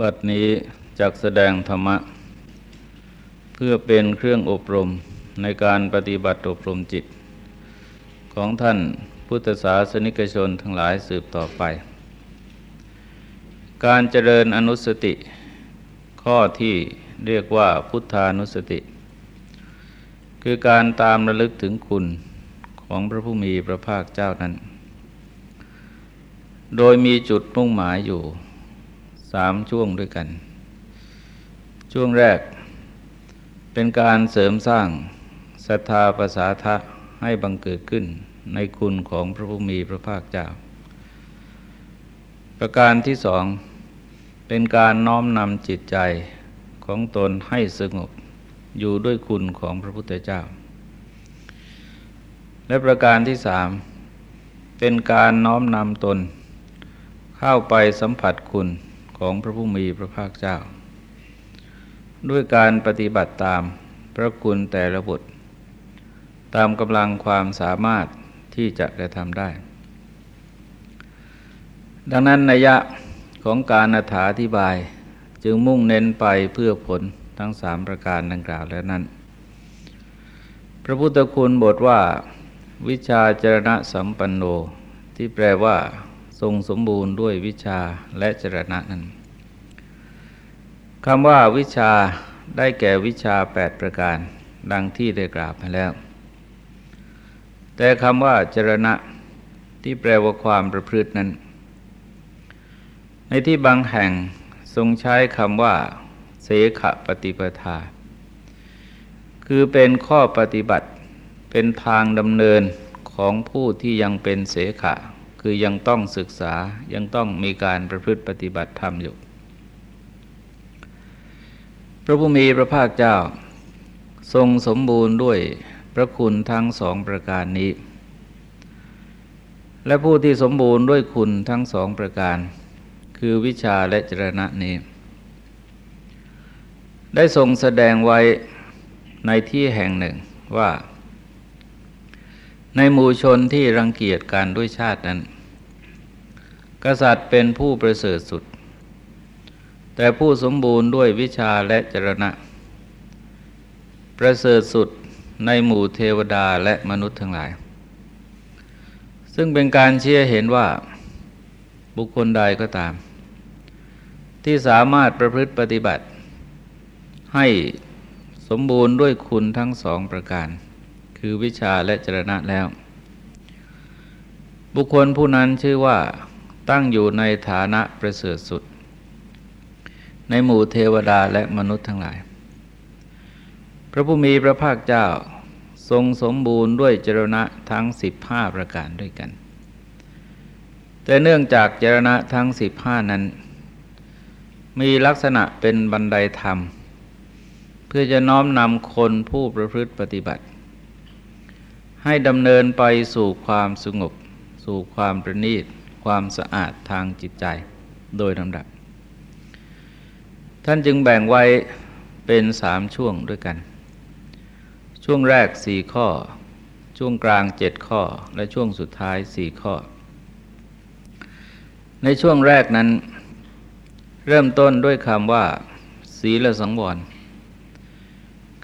บัดนี้จักแสดงธรรมะ เพื่อเป็นเครื่องอบรมในการปฏิบัติอบรมจิต ของท่านพุทธศาสนิกชนทั้งหลายสืบต่อไป การเจริญอนุสติ ข้อที่เรียกว่าพุทธานุสติ คือการตามระลึกถึงคุณของพระผู้มีพระภาคเจ้านั้น โดยมีจุดมุ่งหมายอยู่ สามช่วงด้วยกัน ช่วงแรก เป็นการเสริมสร้างศรัทธาภาษาทะให้บังเกิดขึ้นในคุณของพระผู้มีพระภาคเจ้า ประการที่สองเป็นการน้อมนำจิตใจของตนให้สงบอยู่ด้วยคุณของพระพุทธเจ้า และประการที่สามเป็นการน้อมนำตน เข้าไปสัมผัสคุณ ของพระผู้มีพระภาคเจ้า ด้วยการปฏิบัติตามพระคุณแต่ละบทตามกำลังความสามารถที่จะกระทำได้ ดังนั้นนัยยะของการอธิบายจึงมุ่งเน้นไปเพื่อผลทั้งสามประการดังกล่าวแล้วนั้น พระพุทธคุณบทว่า วิชาจรณะสัมปันโนที่แปลว่า ทรงสมบูรณ์ด้วยวิชาและจรณะนั้นคำว่าวิชาได้แก่วิชาแปดประการ ดังที่ได้กล่าวมาแล้ว แต่คำว่าจรณะที่แปลว่าความประพฤตินั้น ในที่บางแห่งทรงใช้คำว่า เสขปฏิปทา คือเป็นข้อปฏิบัติเป็นทางดำเนินของผู้ที่ยังเป็นเสขะ คือยังต้องศึกษายังต้องมีการประพฤติปฏิบัติธรรมอยู่ พระผู้มีพระภาคเจ้า ทรงสมบูรณ์ด้วยพระคุณทั้งสองประการนี้ และผู้ที่สมบูรณ์ด้วยคุณทั้งสองประการ คือวิชาและจรณะนี้ ได้ทรงแสดงไว้ในที่แห่งหนึ่งว่าในหมู่ชนที่รังเกียจกันด้วยชาตินั้น กษัตริย์เป็นผู้ประเสริฐสุด แต่ผู้สมบูรณ์ด้วยวิชาและจรณะ ประเสริฐสุดในหมู่เทวดาและมนุษย์ทั้งหลาย ซึ่งเป็นการเชื่อเห็นว่าบุคคลใดก็ตาม ที่สามารถประพฤติปฏิบัติ ให้สมบูรณ์ด้วยคุณทั้งสองประการ คือวิชาและจรณะแล้ว บุคคลผู้นั้นชื่อว่า ตั้งอยู่ในฐานะประเสริฐสุด ในหมู่เทวดาและมนุษย์ทั้งหลาย พระผู้มีพระภาคเจ้าทรงสมบูรณ์ด้วยจรณะทั้งสิบห้าประการด้วยกัน แต่เนื่องจากจรณะทั้งสิบห้านั้น มีลักษณะเป็นบันไดธรรม เพื่อจะน้อมนำคนผู้ประพฤติปฏิบัติ ให้ดำเนินไปสู่ความสงบ สู่ความประณีต ความสะอาดทางจิตใจโดยลำดับ ท่านจึงแบ่งไว้เป็นสามช่วงด้วยกัน ช่วงแรกสี่ข้อ ช่วงกลางเจ็ดข้อ และช่วงสุดท้ายสี่ข้อ ในช่วงแรกนั้น เริ่มต้นด้วยคำว่า ศีลสังวร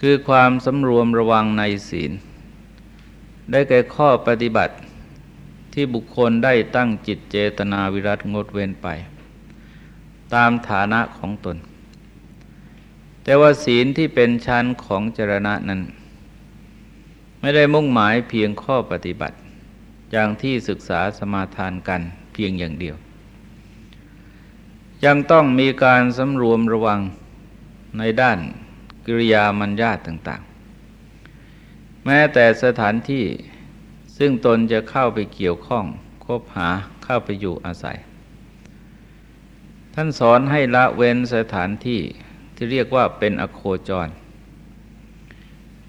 คือความสำรวมระวังในศีล ได้แก่ข้อปฏิบัติ ที่บุคคลได้ตั้งจิตเจตนาวิรัตงดเว้นไป ตามฐานะของตน แต่ว่าศีลที่เป็นชั้นของจรณะนั้น ไม่ได้มุ่งหมายเพียงข้อปฏิบัติ อย่างที่ศึกษาสมาทานกันเพียงอย่างเดียว ยังต้องมีการสำรวมระวังในด้านกิริยามัญญาตต่าง ๆ แม้แต่สถานที่ ซึ่งตนจะเข้าไปเกี่ยวข้องคบหาเข้าไปอยู่อาศัย ท่านสอนให้ละเว้นสถานที่ที่เรียกว่าเป็นอโคจร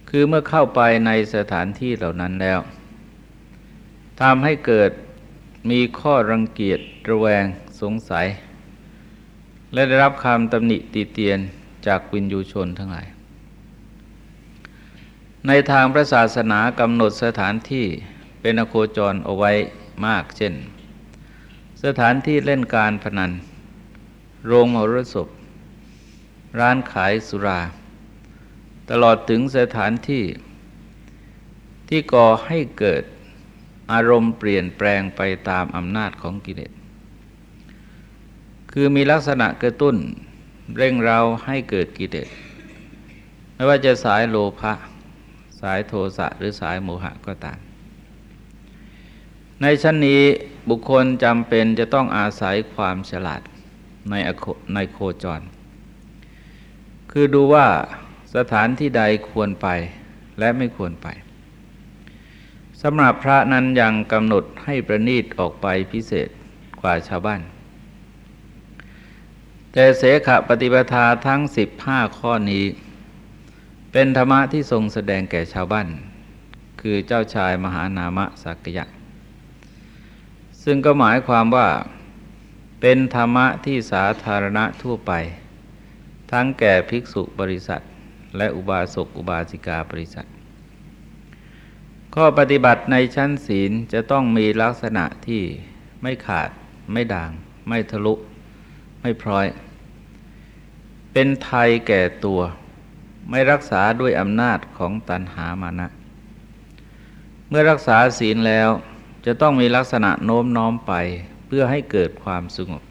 คือเมื่อเข้าไปในสถานที่เหล่านั้นแล้วทำให้เกิดมีข้อรังเกียจระแวงสงสัย และได้รับคำตำหนิตีเตียนจากวินยูชนทั้งหลาย ในทางพระศาสนากำหนดสถานที่ เป็นอโคจรเอาไว้มาก เช่น สถานที่เล่นการพนัน โรงมรสพ ร้านขายสุรา ตลอดถึงสถานที่ ที่ก่อให้เกิดอารมณ์เปลี่ยนแปลงไปตามอำนาจของกิเลส คือมีลักษณะกระตุ้นเร่งเราให้เกิดกิเลส ไม่ว่าจะสายโลภะ สายโทสะหรือสายโมหะก็ตาม ในชั้นนี้บุคคลจำเป็นจะต้องอาศัยความฉลาดในในโคจร คือดูว่าสถานที่ใดควรไปและไม่ควรไปสำหรับพระนั้นยังกำหนดให้ประนีตออกไปพิเศษกว่าชาวบ้าน แต่เสขปฏิปทาทั้งสิบห้าข้อนี้ เป็นธรรมะที่ทรงแสดงแก่ชาวบ้าน คือเจ้าชายมหานามะสักยะ ซึ่งก็หมายความว่าเป็นธรรมะที่สาธารณะทั่วไป ทั้งแก่ภิกษุบริษัท และอุบาสกอุบาสิกาบริษัท ข้อปฏิบัติในชั้นศีลจะต้องมีลักษณะที่ไม่ขาด ไม่ด่าง ไม่ทะลุ ไม่พร้อย เป็นไทยแก่ตัว ไม่รักษาด้วยอำนาจของตันหามานะ เมื่อรักษาศีลแล้ว จะต้องมีลักษณะโน้มน้อมไปเพื่อให้เกิดความสงบ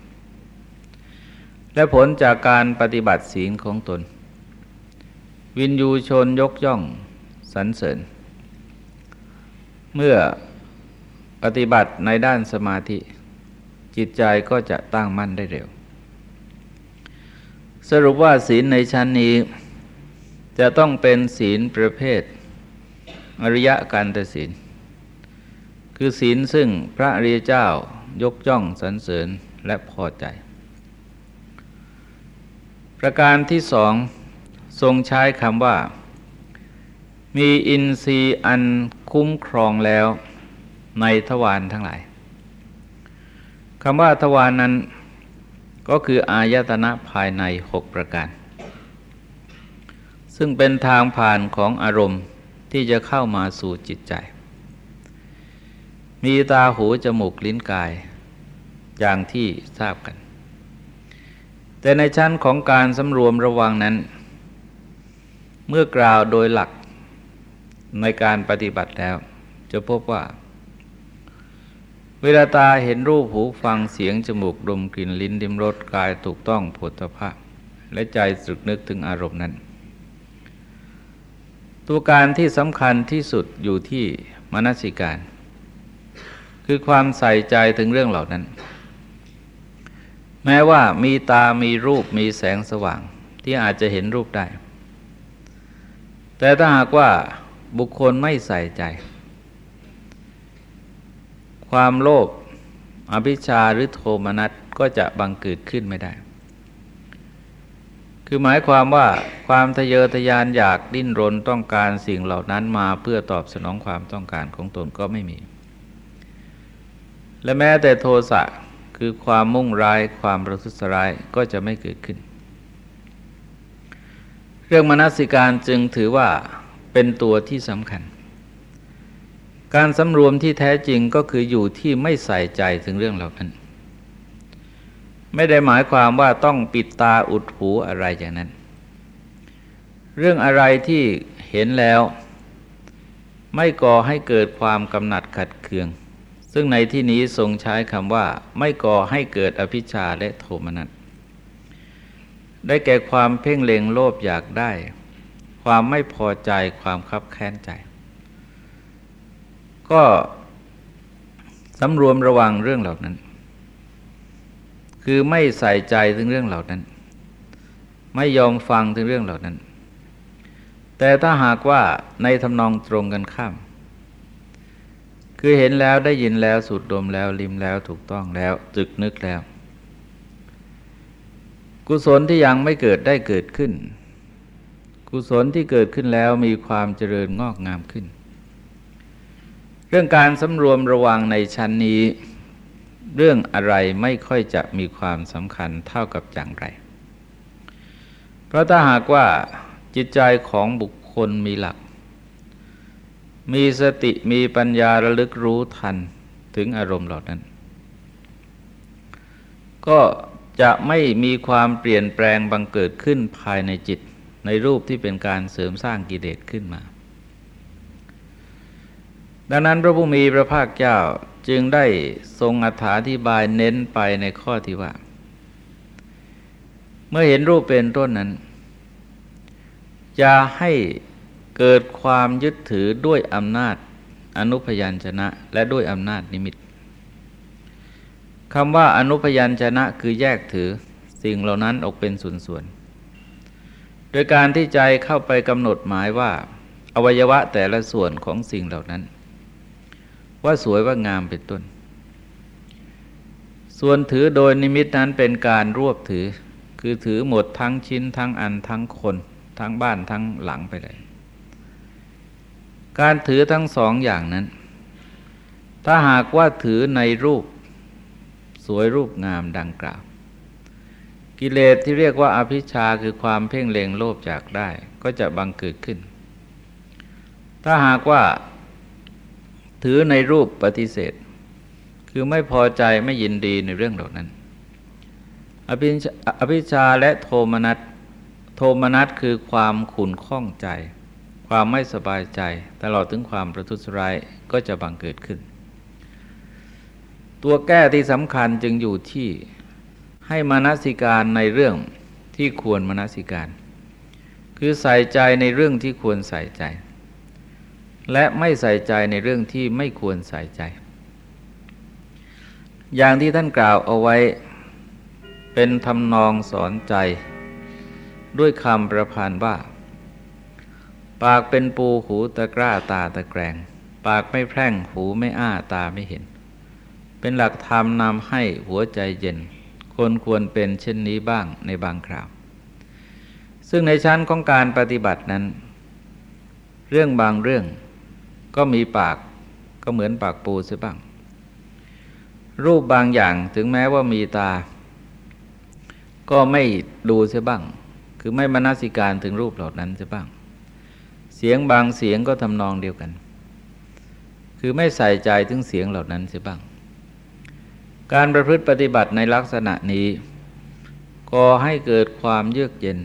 และผลจากการปฏิบัติศีลของตน วินยูชนยกย่องสรรเสริญ เมื่อปฏิบัติในด้านสมาธิ จิตใจก็จะตั้งมั่นได้เร็ว สรุปว่าศีลในชั้นนี้ จะต้องเป็นศีลประเภท อริยะการตศีล คือศีลซึ่งพระริยเจ้ายกย่องสรรเสริญและพอใจ ประการที่สองทรงใช้คำว่า มีอินทรีย์อันคุ้มครองแล้วในทวารทั้งหลายคำว่าทวารนนั้นก็คืออายตนะภายในหกประการ ซึ่งเป็นทางผ่านของอารมณ์ที่จะเข้ามาสู่จิตใจ มีตาหูจมูกลิ้นกาย อย่างที่ทราบกัน แต่ในชั้นของการสำรวมระวังนั้น เมื่อกล่าวโดยหลักในการปฏิบัติแล้ว จะพบว่า เวลาตาเห็นรูปหูฟังเสียงจมูกดมกลิ่นลิ้นดิมรสกายถูกต้องผลภะและใจสึกนึกถึงอารมณ์นั้น ตัวการที่สำคัญที่สุดอยู่ที่มนสิการ คือความใส่ใจถึงเรื่องเหล่านั้น แม้ว่ามีตามีรูปมีแสงสว่างที่อาจจะเห็นรูปได้ แต่ถ้าหากว่าบุคคลไม่ใส่ใจ ความโลภอภิชาหรือโทมนัสก็จะบังเกิดขึ้นไม่ได้ คือหมายความว่าความทะเยอทะยานอยากดิ้นรนต้องการสิ่งเหล่านั้นมาเพื่อตอบสนองความต้องการของตนก็ไม่มี และแม้แต่โทสะคือความมุ่งร้ายความประทุษร้ายก็จะไม่เกิดขึ้น เรื่องมนสิการจึงถือว่าเป็นตัวที่สำคัญ การสำรวมที่แท้จริงก็คืออยู่ที่ไม่ใส่ใจถึงเรื่องเหล่านั้น ไม่ได้หมายความว่าต้องปิดตาอุดหูอะไรอย่างนั้น เรื่องอะไรที่เห็นแล้ว ไม่ก่อให้เกิดความกำหนัดขัดเคือง ซึ่งในที่นี้ทรงใช้คำว่า ไม่ก่อให้เกิดอภิชาและโทมนัสได้แก่ความเพ่งเล็งโลภอยากได้ ความไม่พอใจความคับแค้นใจ ก็สำรวมระวังเรื่องเหล่านั้น คือไม่ใส่ใจถึงเรื่องเหล่านั้น ไม่ยอมฟังถึงเรื่องเหล่านั้น แต่ถ้าหากว่าในทำนองตรงกันข้าม คือเห็นแล้วได้ยินแล้วสูดดมแล้วลิมแล้วถูกต้องแล้วจึกนึกแล้ว กุศลที่ยังไม่เกิดได้เกิดขึ้น กุศลที่เกิดขึ้นแล้วมีความเจริญงอกงามขึ้น เรื่องการสำรวมระวังในชั้นนี้ เรื่องอะไรไม่ค่อยจะมีความสำคัญเท่ากับอย่างไร เพราะถ้าหากว่าจิตใจของบุคคลมีหลัก มีสติมีปัญญาระลึกรู้ทันถึงอารมณ์เหล่านั้น ก็จะไม่มีความเปลี่ยนแปลงบังเกิดขึ้นภายในจิตในรูปที่เป็นการเสริมสร้างกิเลสขึ้นมา ดังนั้นพระผู้มีพระภาคเจ้าจึงได้ทรงอธิบายเน้นไปในข้อที่ว่า เมื่อเห็นรูปเป็นต้นนั้น จะให้ เกิดความยึดถือด้วยอำนาจอนุพยัญชนะ และด้วยอำนาจนิมิตคำว่าอนุพยัญชนะคือแยกถือสิ่งเหล่านั้นออกเป็นส่วนๆ โดยการที่ใจเข้าไปกำหนดหมายว่า อวัยวะแต่ละส่วนของสิ่งเหล่านั้น ว่าสวยว่างามเป็นต้น ส่วนถือโดยนิมิตนั้นเป็นการรวบถือ คือถือหมดทั้งชิ้นทั้งอันทั้งคน ทั้งบ้านทั้งหลังไปเลย การถือทั้งสองอย่างนั้น ถ้าหากว่าถือในรูป สวยรูปงามดังกล่าว กิเลสที่เรียกว่าอภิชาคือความเพ่งเล็งโลภจากได้ ก็จะบังเกิดขึ้น ถ้าหากว่าถือในรูปปฏิเสธ คือไม่พอใจไม่ยินดีในเรื่องเหล่านั้น อภิชาและโทมนัสโทมนัสคือความขุนข้องใจ ความไม่สบายใจตลอดถึงความประทุษร้ายก็จะบังเกิดขึ้น ตัวแก้ที่สำคัญจึงอยู่ที่ให้มนสิการในเรื่องที่ควรมนสิการ คือใส่ใจในเรื่องที่ควรใส่ใจ และไม่ใส่ใจในเรื่องที่ไม่ควรใส่ใจ อย่างที่ท่านกล่าวเอาไว้เป็นทำนองสอนใจ ด้วยคำประพันธ์ว่า ปากเป็นปูหูตะกร้าตาตะแกรง ปากไม่แพร่งหูไม่อ้าตาไม่เห็น เป็นหลักธรรมนำให้หัวใจเย็น คนควรเป็นเช่นนี้บ้างในบางคราว ซึ่งในชั้นของการปฏิบัตินั้น เรื่องบางเรื่องก็มีปากก็เหมือนปากปูเสียบ้าง รูปบางอย่างถึงแม้ว่ามีตา ก็ไม่ดูเสียบ้าง คือไม่มนสิการถึงรูปเหล่านั้นจะบ้าง เสียงบางเสียงก็ทำนองเดียวกัน คือไม่ใส่ใจถึงเสียงเหล่านั้นจะบ้าง การประพฤติปฏิบัติในลักษณะนี้ก็ให้เกิดความเยือกเย็น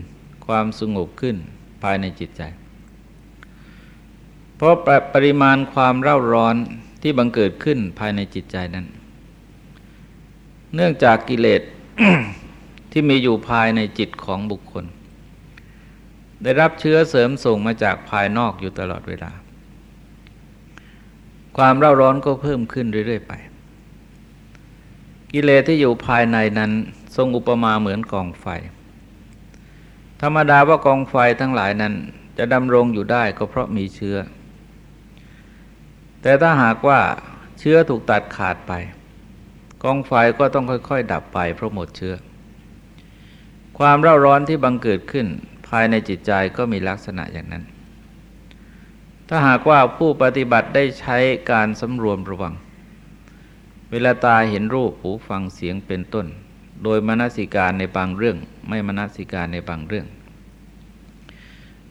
ความสงบขึ้นภายในจิตใจ เพราะปริมาณความเร่าร้อนที่บังเกิดขึ้นภายในจิตใจนั้น เนื่องจากกิเลสที่มีอยู่ภายในจิตของบุคคล ได้รับเชื้อเสริมส่งมาจากภายนอกอยู่ตลอดเวลา ความเร่าร้อนก็เพิ่มขึ้นเรื่อย ๆ ไป กิเลสที่อยู่ภายในนั้นทรงอุปมาเหมือนกองไฟ ธรรมดาว่ากองไฟทั้งหลายนั้น จะดำรงอยู่ได้ก็เพราะมีเชื้อ แต่ถ้าหากว่าเชื้อถูกตัดขาดไป กองไฟก็ต้องค่อย ๆ ดับไปเพราะหมดเชื้อ ความเร่าร้อนที่บังเกิดขึ้น ภายในจิตใจก็มีลักษณะอย่างนั้น ถ้าหากว่าผู้ปฏิบัติได้ใช้การสำรวมระวัง เวลาตาเห็นรูปหูฟังเสียงเป็นต้น โดยมนสิการในบางเรื่อง ไม่มนสิการในบางเรื่อง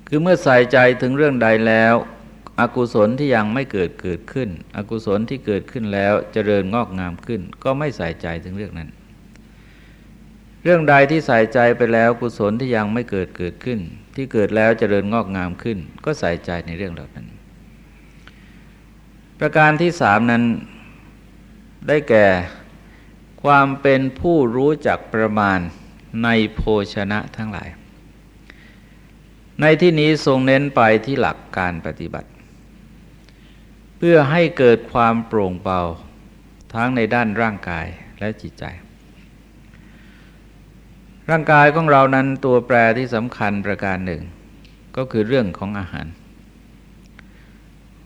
คือเมื่อใส่ใจถึงเรื่องใดแล้วอกุศลที่ยังไม่เกิดเกิดขึ้น อกุศลที่เกิดขึ้นแล้วจเจริญงอกงามขึ้น ก็ไม่ใส่ใจถึงเรื่องนั้น เรื่องใดที่ใส่ใจไปแล้วกุศลที่ยังไม่เกิดเกิดขึ้น ที่เกิดแล้วจเจริญงอกงามขึ้น ก็ใส่ใจในเรื่องเหล่านั้น ประการที่สามนั้นได้แก่ความเป็นผู้รู้จักประมาณในโภชนะทั้งหลาย ในที่นี้ทรงเน้นไปที่หลักการปฏิบัติ เพื่อให้เกิดความโปร่งเบาทั้งในด้านร่างกายและจิตใจ ร่างกายของเรานั้นตัวแปรที่สำคัญประการหนึ่ง ก็คือเรื่องของอาหาร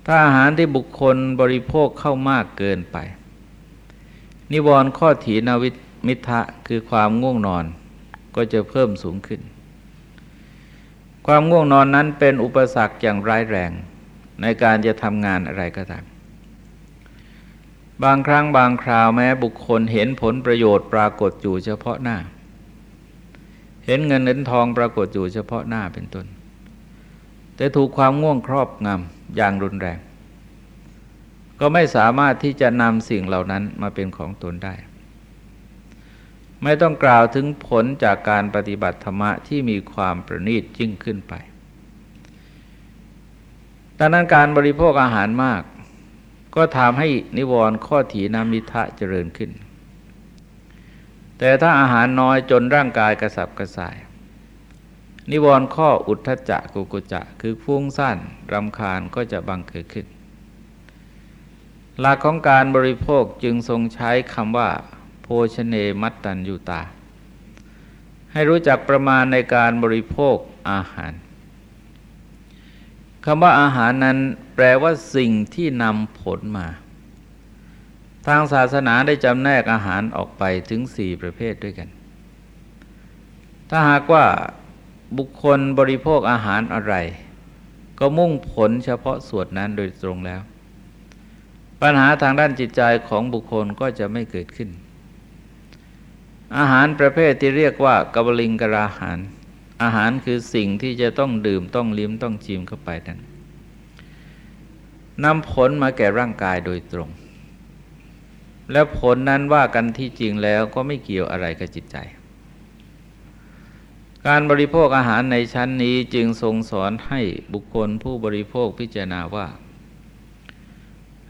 ถ้าอาหารที่บุคคลบริโภคเข้ามากเกินไป นิวรณ์ข้อถีนาวิมิทะคือความง่วงนอนก็จะเพิ่มสูงขึ้น ความง่วงนอนนั้นเป็นอุปสรรคอย่างร้ายแรงในการจะทำงานอะไรก็ตาม บางครั้งบางคราวแม้บุคคลเห็นผลประโยชน์ปรากฏอยู่เฉพาะหน้า เห็นเงินเห็นทองปรากฏอยู่เฉพาะหน้าเป็นต้น แต่ถูกความง่วงครอบงำอย่างรุนแรง ก็ไม่สามารถที่จะนำสิ่งเหล่านั้นมาเป็นของตนได้ ไม่ต้องกล่าวถึงผลจากการปฏิบัติธรรมะที่มีความประณีตยิ่งขึ้นไปดังนั้นการบริโภคอาหารมาก ก็ทำให้นิวรณ์ข้อถีนามิทะเจริญขึ้น แต่ถ้าอาหารน้อยจนร่างกายกระสับกระส่าย นิวรณ์ข้ออุทธจักกุกุจะคือฟุ้งซ่านรำคาญก็จะบังเกิดขึ้น หลักของการบริโภคจึงทรงใช้คำว่า โภชเนมัตตัญยูตา ให้รู้จักประมาณในการบริโภคอาหารคำว่าอาหารนั้นแปลว่าสิ่งที่นำผลมา ทางศาสนาได้จำแนกอาหารออกไปถึงสี่ประเภทด้วยกัน ถ้าหากว่าบุคคลบริโภคอาหารอะไร ก็มุ่งผลเฉพาะส่วนนั้นโดยตรงแล้ว ปัญหาทางด้านจิตใจของบุคคลก็จะไม่เกิดขึ้น อาหารประเภทที่เรียกว่ากบลิงกราหาร อาหารคือสิ่งที่จะต้องดื่มต้องลิ้มต้องชิมเข้าไปนั้นนำผลมาแก่ร่างกายโดยตรง และผลนั้นว่ากันที่จริงแล้วก็ไม่เกี่ยวอะไรกับจิตใจ การบริโภคอาหารในชั้นนี้จึงทรงสอนให้บุคคลผู้บริโภคพิจารณาว่า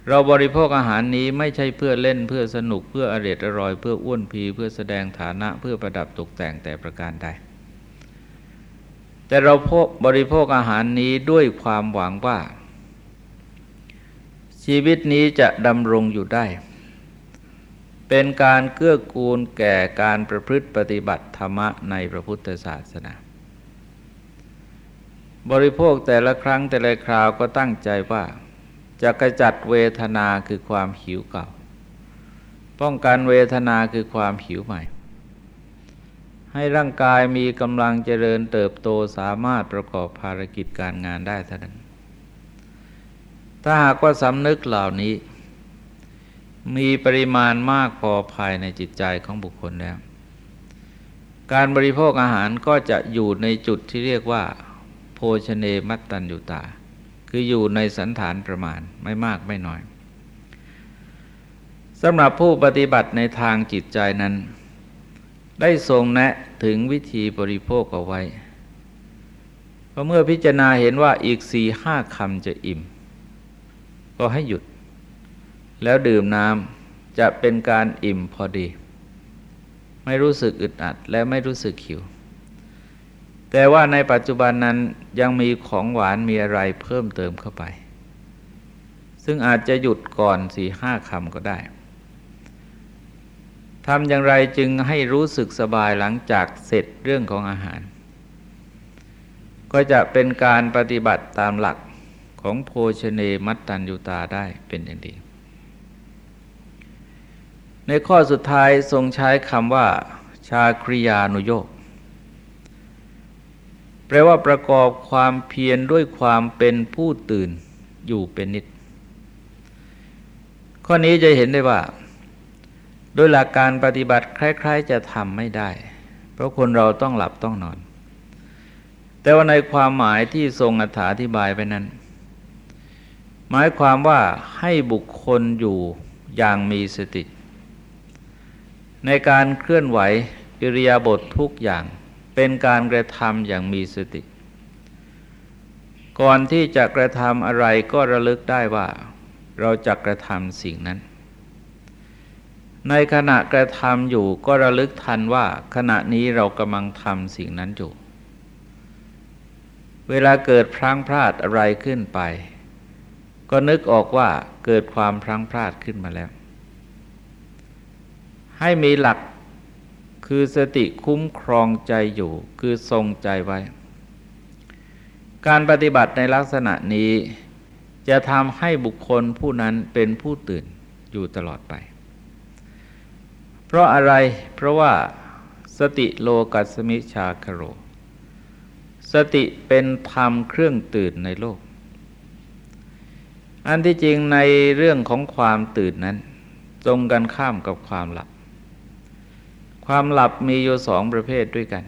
เราบริโภคอาหารนี้ไม่ใช่เพื่อเล่นเพื่อสนุกเพื่ออร่อยอร่อย เพื่ออ้วนพีเพื่อแสดงฐานะเพื่อประดับตกแต่งแต่ประการใด แต่เราพบริโภคอาหารนี้ด้วยความหวังว่า ชีวิตนี้จะดำรงอยู่ได้ เป็นการเกื้อกูลแก่การประพฤติปฏิบัติธรรมะในพระพุทธศาสนา บริโภคแต่ละครั้งแต่ละคราวก็ตั้งใจว่า จะกระจัดเวทนาคือความหิวเก่า ป้องกันเวทนาคือความหิวใหม่ ให้ร่างกายมีกำลังเจริญเติบโตสามารถประกอบภารกิจการงานได้เท่านั้นถ้าหากว่าสำนึกเหล่านี้ มีปริมาณมากพอภายในจิตใจของบุคคลแล้ว การบริโภคอาหารก็จะอยู่ในจุดที่เรียกว่า โภชเนมัตตัญญูตา คืออยู่ในสันฐานประมาณไม่มากไม่น้อยสำหรับผู้ปฏิบัติในทางจิตใจนั้น ได้ทรงแนะถึงวิธีบริโภคเอาไว้ เพราะเมื่อพิจารณาเห็นว่าอีกสี่ห้าคำจะอิ่ม ก็ให้หยุด แล้วดื่มน้ำจะเป็นการอิ่มพอดี ไม่รู้สึกอึดอัดและไม่รู้สึกหิว แต่ว่าในปัจจุบันนั้นยังมีของหวานมีอะไรเพิ่มเติมเข้าไป ซึ่งอาจจะหยุดก่อนสี่ห้าคำก็ได้ทำอย่างไรจึงให้รู้สึกสบายหลังจากเสร็จเรื่องของอาหาร ก็จะเป็นการปฏิบัติตามหลักของโภชเนมัตตัญญูตาได้เป็นอย่างดี ในข้อสุดท้ายทรงใช้คำว่า ชาคริยานุโยกแปลว่าประกอบความเพียรด้วยความเป็นผู้ตื่นอยู่เป็นนิด ข้อนี้จะเห็นได้ว่า โดยหลักการปฏิบัติคล้าย ๆ จะทำไม่ได้ เพราะคนเราต้องหลับต้องนอน แต่ว่าในความหมายที่ทรงอธิบายไปนั้น หมายความว่าให้บุคคลอยู่อย่างมีสติ ในการเคลื่อนไหวอิริยาบถททุกอย่าง เป็นการกระทำอย่างมีสติ ก่อนที่จะกระทำอะไรก็ระลึกได้ว่า เราจะกระทำสิ่งนั้น ในขณะกระทำอยู่ก็ระลึกทันว่า ขณะนี้เรากำลังทำสิ่งนั้นอยู่ เวลาเกิดพลั้งพลาดอะไรขึ้นไป ก็นึกออกว่าเกิดความพลั้งพลาดขึ้นมาแล้ว ให้มีหลักคือสติคุ้มครองใจอยู่ คือทรงใจไว้ การปฏิบัติในลักษณะนี้จะทำให้บุคคลผู้นั้นเป็นผู้ตื่นอยู่ตลอดไป เพราะอะไรเพราะว่าสติโลกัสมิชาคโร สติเป็นธรรมเครื่องตื่นในโลก อันที่จริงในเรื่องของความตื่นนั้น ตรงกันข้ามกับความหลับ ความหลับมีอยู่สองประเภทด้วยกัน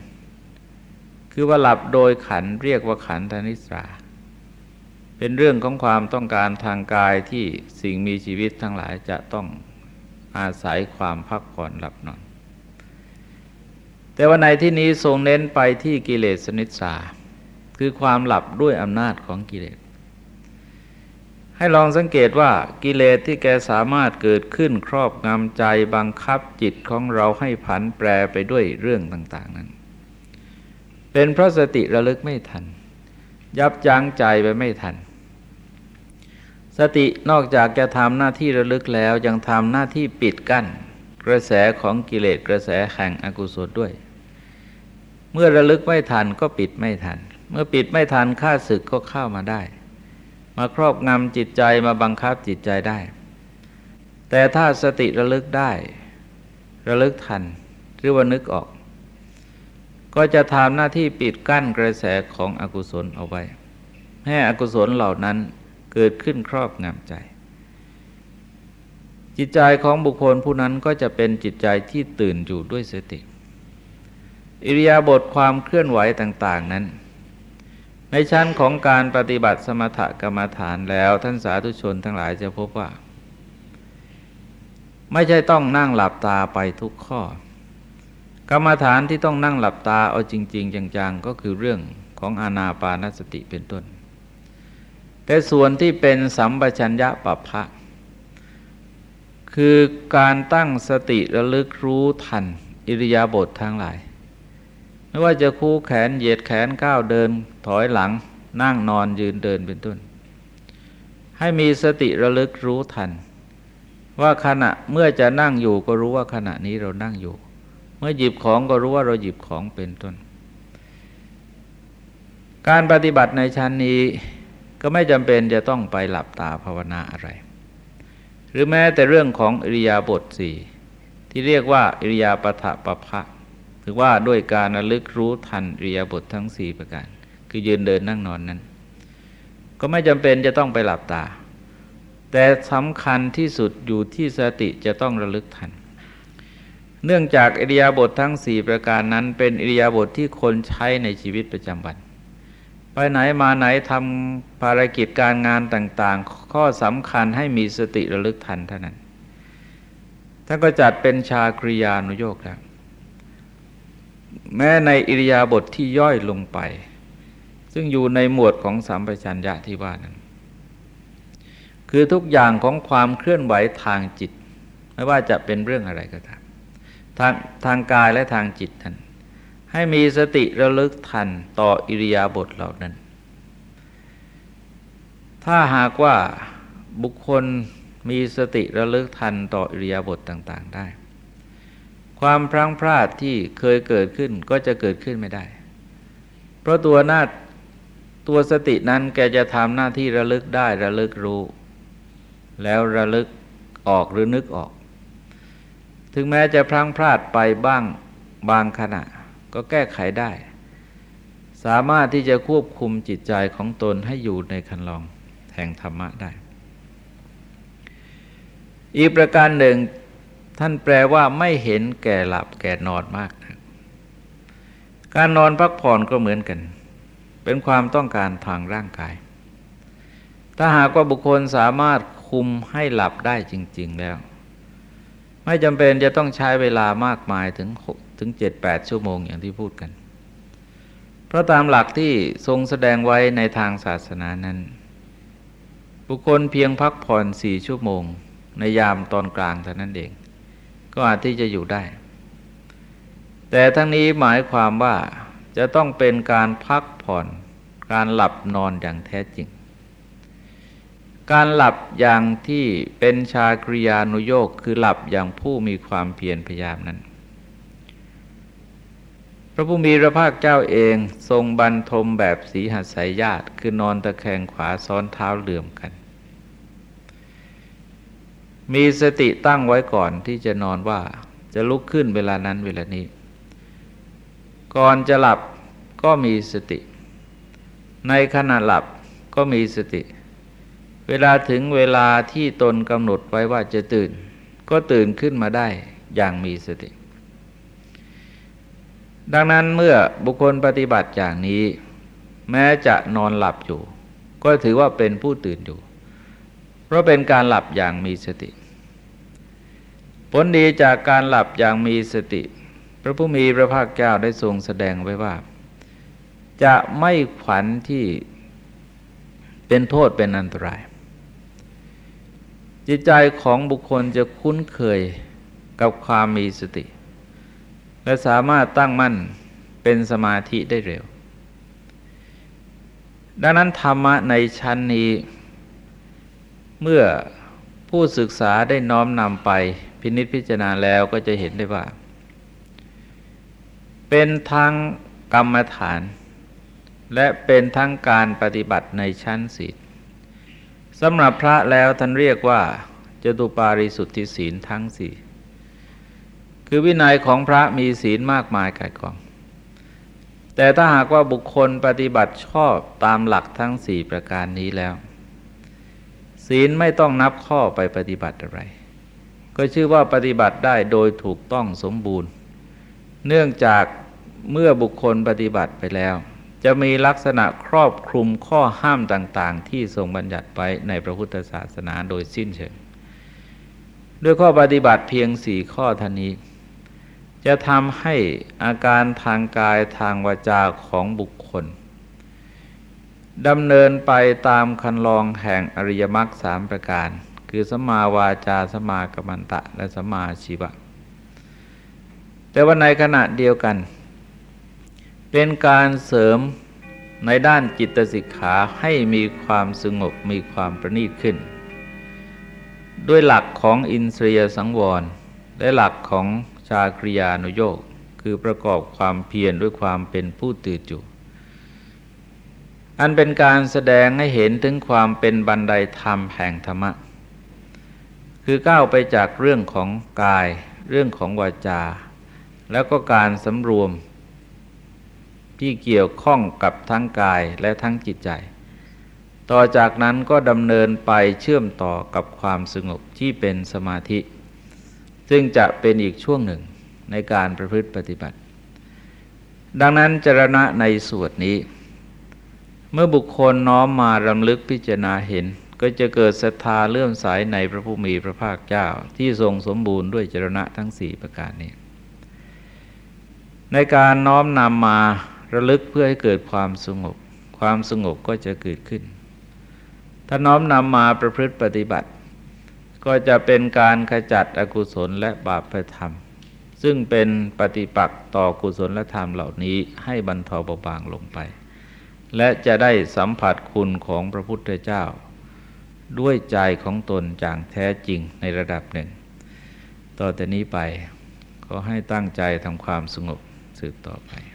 คือว่าหลับโดยขันเรียกว่าขันธนิสรา เป็นเรื่องของความต้องการทางกายที่สิ่งมีชีวิตทั้งหลายจะต้องอาศัยความพักผ่อนหลับนอน แต่ว่าในที่นี้ทรงเน้นไปที่กิเลสนิสาคือความหลับด้วยอำนาจของกิเลส ให้ลองสังเกตว่ากิเลสที่แกสามารถเกิดขึ้นครอบงำใจบังคับจิตของเราให้ผันแปรไปด้วยเรื่องต่าง ๆ นั้น เป็นเพราะสติระลึกไม่ทัน ยับยั้งใจไปไม่ทัน สตินอกจากจะทำหน้าที่ระลึกแล้วยังทำหน้าที่ปิดกั้น กระแสของกิเลสกระแสแห่งอกุศลด้วย เมื่อระลึกไม่ทันก็ปิดไม่ทัน เมื่อปิดไม่ทันข้าศึกก็เข้ามาได้ มาครอบงำจิตใจมาบังคับจิตใจได้ แต่ถ้าสติระลึกได้ ระลึกทัน หรือว่านึกออก ก็จะทำหน้าที่ปิดกั้นกระแสของอกุศลเอาไว้ ให้อกุศลเหล่านั้นเกิดขึ้นครอบงำใจ จิตใจของบุคคลผู้นั้นก็จะเป็นจิตใจที่ตื่นอยู่ด้วยสติ อิริยาบถความเคลื่อนไหวต่าง ๆ นั้น ในชั้นของการปฏิบัติสมถกรรมฐานแล้วท่านสาธุชนทั้งหลายจะพบว่า ไม่ใช่ต้องนั่งหลับตาไปทุกข้อ กรรมฐานที่ต้องนั่งหลับตาเอาจริง ๆ จังๆ ก็คือเรื่องของอานาปานสติเป็นต้น แต่ส่วนที่เป็นสัมปชัญญะปัปพะคือการตั้งสติระลึกรู้ทัน อิริยาบถททั้งหลาย ไม่ว่าจะคู่แขนเหยียดแขนก้าวเดินถอยหลัง นั่งนอนยืนเดินเป็นต้น ให้มีสติระลึกรู้ทัน ว่าขณะเมื่อจะนั่งอยู่ก็รู้ว่าขณะนี้เรานั่งอยู่ เมื่อหยิบของก็รู้ว่าเราหยิบของเป็นต้น การปฏิบัติในชั้นนี้ก็ไม่จำเป็นจะต้องไปหลับตาภาวนาอะไร หรือแม้แต่เรื่องของอริยาบทสี่ที่เรียกว่าอริยาปถะปะพะือว่าด้วยการระลึกรู้ทันอริยาบททั้งสี่ประการ คือยืนเดินนั่งนอนนั้น ก็ไม่จำเป็นจะต้องไปหลับตา แต่สำคัญที่สุดอยู่ที่สติจะต้องระลึกทัน เนื่องจากอิริยาบถททั้งสี่ประการนั้น เป็นอิริยาบถทที่คนใช้ในชีวิตประจำวัน ไปไหนมาไหนทำภารกิจการงานต่าง ๆ ข้อสำคัญให้มีสติระลึกทันเท่านั้นท่านก็จัดเป็นชากริยานุโยกแล้ว แม้ในอิริยาบถทที่ย่อยลงไป ซึ่งอยู่ในหมวดของสัมปชัญญะที่ว่านั้น คือทุกอย่างของความเคลื่อนไหวทางจิต ไม่ว่าจะเป็นเรื่องอะไรก็ตามทางทางกายและทางจิตท่านให้มีสติระลึกทันต่ออิริยาบถเหล่านั้น ถ้าหากว่าบุคคลมีสติระลึกทันต่ออิริยาบถต่าง ๆ ได้ ความพลั้งพลาดที่เคยเกิดขึ้นก็จะเกิดขึ้นไม่ได้ เพราะตัวหน้าตัวสตินั้นแกจะทำหน้าที่ระลึกได้ระลึกรู้ แล้วระลึกออกหรือนึกออก ถึงแม้จะพลั้งพลาดไปบ้างบางขณะ ก็แก้ไขได้ สามารถที่จะควบคุมจิตใจของตนให้อยู่ในคันลองแห่งธรรมะได้ อีกประการหนึ่ง ท่านแปลว่าไม่เห็นแก่หลับแก่นอนมากนะการนอนพักผ่อนก็เหมือนกัน เป็นความต้องการทางร่างกาย ถ้าหากว่าบุคคลสามารถคุมให้หลับได้จริง ๆแล้ว ไม่จำเป็นจะต้องใช้เวลามากมายถึงถึงเจ็ดแปดชั่วโมงอย่างที่พูดกัน เพราะตามหลักที่ทรงแสดงไว้ในทางศาสนานั้น บุคคลเพียงพักผ่อนสี่ชั่วโมง ในยามตอนกลางเท่านั้นเอง ก็อาจที่จะอยู่ได้ แต่ทั้งนี้หมายความว่าจะต้องเป็นการพักผ่อนการหลับนอนอย่างแท้จริง การหลับอย่างที่เป็นชากริยานุโยกคือหลับอย่างผู้มีความเพียรพยายามนั้น พระผู้มีพระภาคเจ้าเองทรงบรรทมแบบสีหัสายญาติคือนอนตะแคงขวาซ้อนเท้าเหลื่อมกัน มีสติตั้งไว้ก่อนที่จะนอนว่าจะลุกขึ้นเวลานั้นเวลานี้ ก่อนจะหลับก็มีสติ ในขณะหลับก็มีสติ เวลาถึงเวลาที่ตนกำหนดไว้ว่าจะตื่น ก็ตื่นขึ้นมาได้อย่างมีสติ ดังนั้นเมื่อบุคคลปฏิบัติอย่างนี้ แม้จะนอนหลับอยู่ ก็ถือว่าเป็นผู้ตื่นอยู่ เพราะเป็นการหลับอย่างมีสติ ผลดีจากการหลับอย่างมีสติ พระผู้มีพระภาคเจ้าได้ทรงแสดงไว้ว่า จะไม่ขวัญที่เป็นโทษเป็นอันตราย จิตใจของบุคคลจะคุ้นเคยกับความมีสติ และสามารถตั้งมั่นเป็นสมาธิได้เร็ว ดังนั้นธรรมะในชั้นนี้ เมื่อผู้ศึกษาได้น้อมนำไป พินิจพิจารณาแล้วก็จะเห็นได้ว่า เป็นทั้งกรรมฐาน และเป็นทั้งการปฏิบัติในชั้นศีลสำหรับพระแล้วท่านเรียกว่าจตุปาริสุทธิศีลทั้งสี่คือวินัยของพระมีศีลมากมายกายกอง แต่ถ้าหากว่าบุคคลปฏิบัติชอบตามหลักทั้งสี่ประการนี้แล้ว ศีลไม่ต้องนับข้อไปปฏิบัติอะไร ก็ชื่อว่าปฏิบัติได้โดยถูกต้องสมบูรณ์ เนื่องจากเมื่อบุคคลปฏิบัติไปแล้ว จะมีลักษณะครอบคลุมข้อห้ามต่างๆ ที่ทรงบัญญัติไว้ในพระพุทธศาสนาโดยสิ้นเชิงด้วยข้อปฏิบัติเพียงสี่ข้อท่านี้ จะทำให้อาการทางกายทางวาจาของบุคคลดำเนินไปตามคันลองแห่งอริยมรรคสามประการ คือสมาวาจาสมากรรมันตะ และสมาชีวะ แต่ว่าในขณะเดียวกัน เป็นการเสริมในด้านจิตสิกขาให้มีความสงบมีความประณีตขึ้น ด้วยหลักของอินทรียสังวร และหลักของชาคริยานุโยกคือประกอบความเพียรด้วยความเป็นผู้ตื่นจุอันเป็นการแสดงให้เห็นถึงความเป็นบันไดธรรมแห่งธรรมะ คือก้าวไปจากเรื่องของกาย เรื่องของวาจา แล้วก็การสำรวมที่เกี่ยวข้องกับทั้งกายและทั้งจิตใจ ต่อจากนั้นก็ดำเนินไปเชื่อมต่อกับความสงบที่เป็นสมาธิ ซึ่งจะเป็นอีกช่วงหนึ่งในการประพฤติปฏิบัติ ดังนั้นจรณะในสวดนี้ เมื่อบุคคลน้อมมารำลึกพิจารณาเห็น ก็จะเกิดศรัทธาเลื่อมใสในพระผู้มีพระภาคเจ้าที่ทรงสมบูรณ์ด้วยจรณะทั้งสี่ประการนี้ ในการน้อมนำมาระลึกเพื่อให้เกิดความสงบ ความสงบก็จะเกิดขึ้น ถ้าน้อมนำมาประพฤติปฏิบัติ ก็จะเป็นการขจัดอกุศลและบาปธรรม ซึ่งเป็นปฏิปักษ์ต่อกุศลและธรรมเหล่านี้ให้บรรเทาเบาบางลงไป และจะได้สัมผัสคุณของพระพุทธเจ้า ด้วยใจของตนอย่างแท้จริงในระดับหนึ่ง ต่อแต่นี้ไป ขอให้ตั้งใจทำความสงบสืบต่อไป